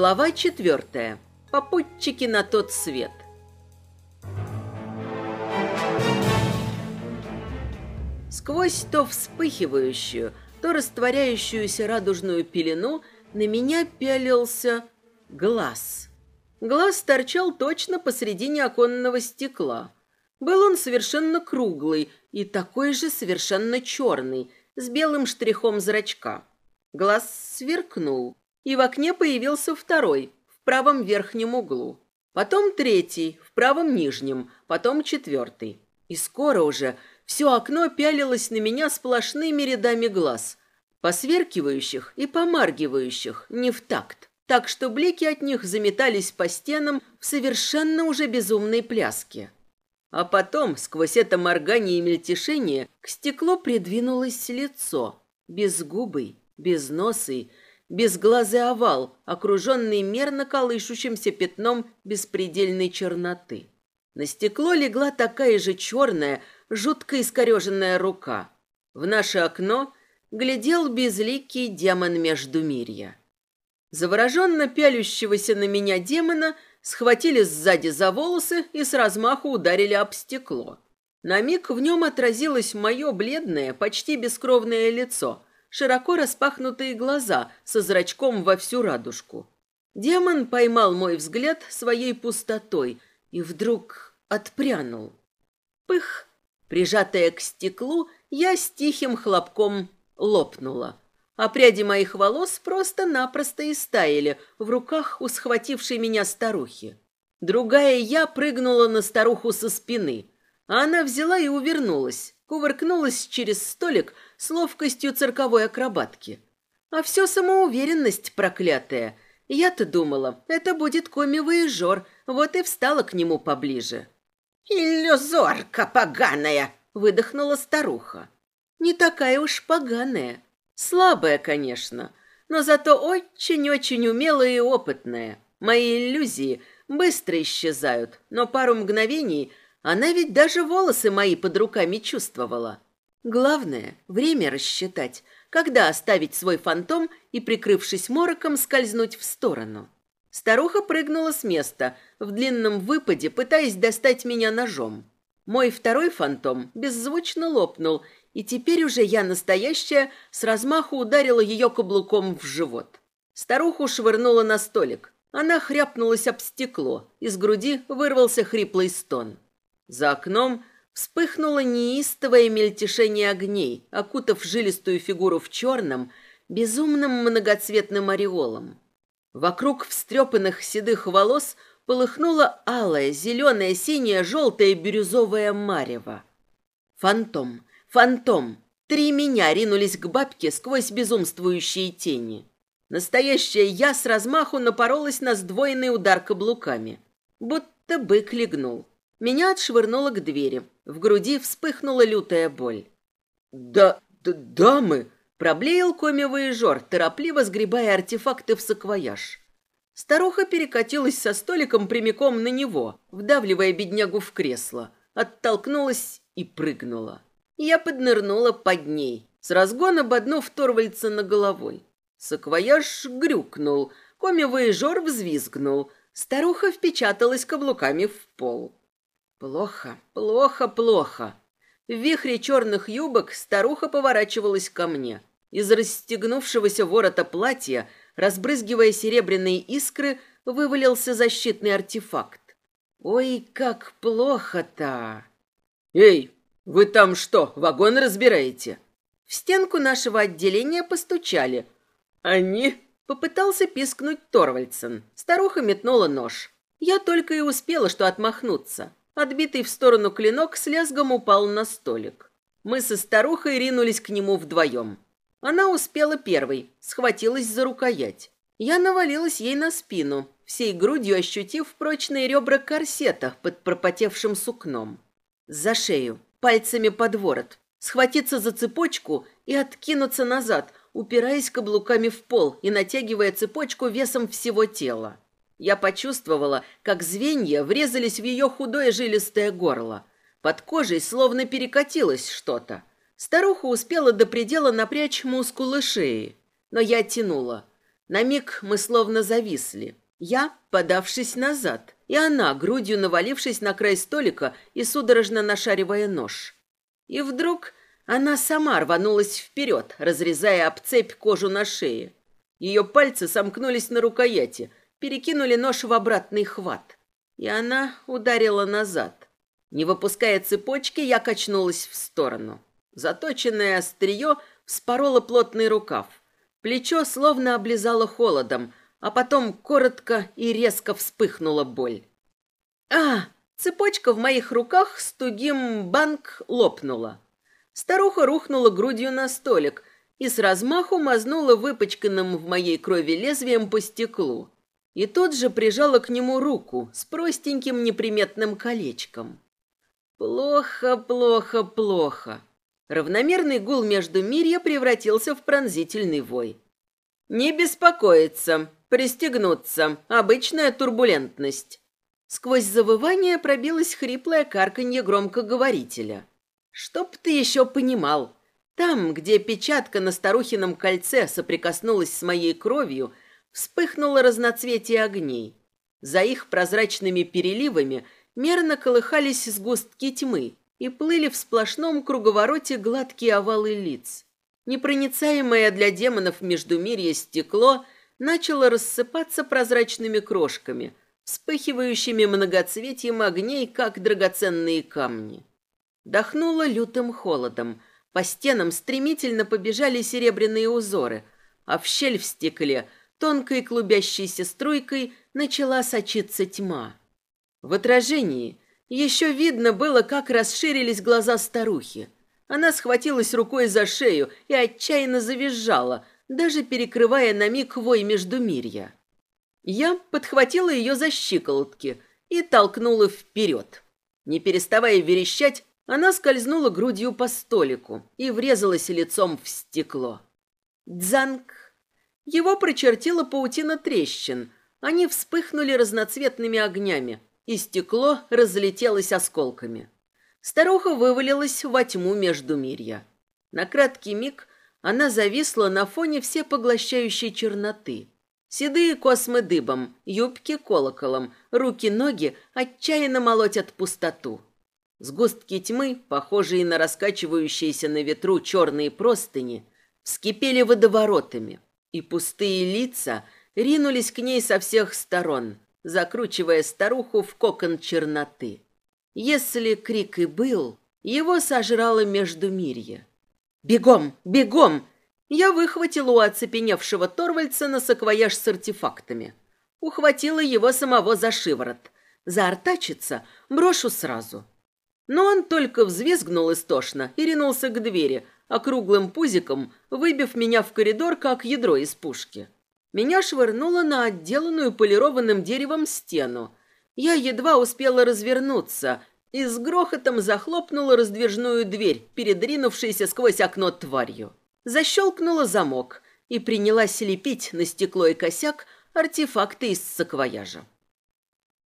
Глава четвертая. Попутчики на тот свет. Сквозь то вспыхивающую, то растворяющуюся радужную пелену на меня пялился глаз. Глаз торчал точно посредине оконного стекла. Был он совершенно круглый и такой же совершенно черный, с белым штрихом зрачка. Глаз сверкнул и в окне появился второй, в правом верхнем углу. Потом третий, в правом нижнем, потом четвертый. И скоро уже все окно пялилось на меня сплошными рядами глаз, посверкивающих и помаргивающих, не в такт, так что блики от них заметались по стенам в совершенно уже безумной пляске. А потом, сквозь это моргание и мельтешение, к стеклу придвинулось лицо, безгубый, безносый, безглазый овал, окруженный мерно колышущимся пятном беспредельной черноты. На стекло легла такая же черная, жутко искореженная рука. В наше окно глядел безликий демон Междумирья. Завороженно пялющегося на меня демона схватили сзади за волосы и с размаху ударили об стекло. На миг в нем отразилось мое бледное, почти бескровное лицо – широко распахнутые глаза со зрачком во всю радужку. Демон поймал мой взгляд своей пустотой и вдруг отпрянул. Пых! Прижатая к стеклу, я с тихим хлопком лопнула. А пряди моих волос просто-напросто истаяли в руках у схватившей меня старухи. Другая я прыгнула на старуху со спины. а Она взяла и увернулась кувыркнулась через столик с ловкостью цирковой акробатки. А все самоуверенность проклятая. Я-то думала, это будет коми-выезжор, вот и встала к нему поближе. «Иллюзорка поганая!» — выдохнула старуха. «Не такая уж поганая. Слабая, конечно, но зато очень-очень умелая и опытная. Мои иллюзии быстро исчезают, но пару мгновений — а Она ведь даже волосы мои под руками чувствовала. Главное – время рассчитать, когда оставить свой фантом и, прикрывшись мороком, скользнуть в сторону. Старуха прыгнула с места, в длинном выпаде пытаясь достать меня ножом. Мой второй фантом беззвучно лопнул, и теперь уже я настоящая с размаху ударила ее каблуком в живот. Старуху швырнула на столик. Она хряпнулась об стекло, из груди вырвался хриплый стон. За окном вспыхнуло неистовое мельтешение огней, окутав жилистую фигуру в черном, безумным многоцветным ореолом. Вокруг встрепанных седых волос полыхнуло алое, зеленое, синее, желтое, бирюзовое марево. Фантом, фантом, три меня ринулись к бабке сквозь безумствующие тени. Настоящая я с размаху напоролась на сдвоенный удар каблуками, будто бык легнул. Меня отшвырнуло к двери. В груди вспыхнула лютая боль. «Да... да дамы!» – проблеял коми-воежор, торопливо сгребая артефакты в саквояж. Старуха перекатилась со столиком прямиком на него, вдавливая беднягу в кресло, оттолкнулась и прыгнула. Я поднырнула под ней, с разгона боднув Торвальца на головой. Саквояж грюкнул, коми-воежор взвизгнул, старуха впечаталась каблуками в пол. Плохо, плохо, плохо. В вихре черных юбок старуха поворачивалась ко мне. Из расстегнувшегося ворота платья, разбрызгивая серебряные искры, вывалился защитный артефакт. Ой, как плохо-то! Эй, вы там что, вагон разбираете? В стенку нашего отделения постучали. Они... Попытался пискнуть Торвальдсен. Старуха метнула нож. Я только и успела, что отмахнуться. Отбитый в сторону клинок с лязгом упал на столик. Мы со старухой ринулись к нему вдвоем. Она успела первой, схватилась за рукоять. Я навалилась ей на спину, всей грудью ощутив прочные ребра корсета под пропотевшим сукном. За шею, пальцами под ворот, схватиться за цепочку и откинуться назад, упираясь каблуками в пол и натягивая цепочку весом всего тела. Я почувствовала, как звенья врезались в ее худое жилистое горло. Под кожей словно перекатилось что-то. Старуха успела до предела напрячь мускулы шеи, но я тянула. На миг мы словно зависли. Я, подавшись назад, и она, грудью навалившись на край столика и судорожно нашаривая нож. И вдруг она сама рванулась вперед, разрезая об цепь кожу на шее. Ее пальцы сомкнулись на рукояти, перекинули нож в обратный хват. И она ударила назад. Не выпуская цепочки, я качнулась в сторону. Заточенное острие вспороло плотный рукав. Плечо словно облизало холодом, а потом коротко и резко вспыхнула боль. А! Цепочка в моих руках с тугим банк лопнула. Старуха рухнула грудью на столик и с размаху мазнула выпачканным в моей крови лезвием по стеклу и тут же прижала к нему руку с простеньким неприметным колечком. Плохо, плохо, плохо. Равномерный гул между мирья превратился в пронзительный вой. «Не беспокоиться, пристегнуться, обычная турбулентность». Сквозь завывание пробилось хриплое карканье громкоговорителя. «Чтоб ты еще понимал, там, где печатка на старухином кольце соприкоснулась с моей кровью, — вспыхнуло разноцветие огней. За их прозрачными переливами мерно колыхались сгустки тьмы и плыли в сплошном круговороте гладкие овалы лиц. Непроницаемое для демонов междумирье стекло начало рассыпаться прозрачными крошками, вспыхивающими многоцветием огней, как драгоценные камни. Дохнуло лютым холодом. По стенам стремительно побежали серебряные узоры, а в щель в стекле – Тонкой клубящейся струйкой начала сочиться тьма. В отражении еще видно было, как расширились глаза старухи. Она схватилась рукой за шею и отчаянно завизжала, даже перекрывая на миг вой междумирья. Я подхватила ее за щиколотки и толкнула вперед. Не переставая верещать, она скользнула грудью по столику и врезалась лицом в стекло. Дзанг! Его прочертила паутина трещин. Они вспыхнули разноцветными огнями, и стекло разлетелось осколками. Старуха вывалилась во тьму междумирья. На краткий миг она зависла на фоне всепоглощающей черноты. Седые космы дыбом, юбки колоколом, руки-ноги отчаянно молотят пустоту. Сгустки тьмы, похожие на раскачивающиеся на ветру черные простыни, вскипели водоворотами – и пустые лица ринулись к ней со всех сторон, закручивая старуху в кокон черноты. Если крик и был, его сожрало междумирье. «Бегом! Бегом!» Я выхватила у оцепеневшего Торвальца на саквояж с артефактами. Ухватила его самого за шиворот. Заортачится, брошу сразу. Но он только взвизгнул истошно и ринулся к двери – округлым пузиком, выбив меня в коридор, как ядро из пушки. Меня швырнуло на отделанную полированным деревом стену. Я едва успела развернуться и с грохотом захлопнула раздвижную дверь, передринувшейся сквозь окно тварью. Защелкнула замок и принялась лепить на стекло и косяк артефакты из саквояжа.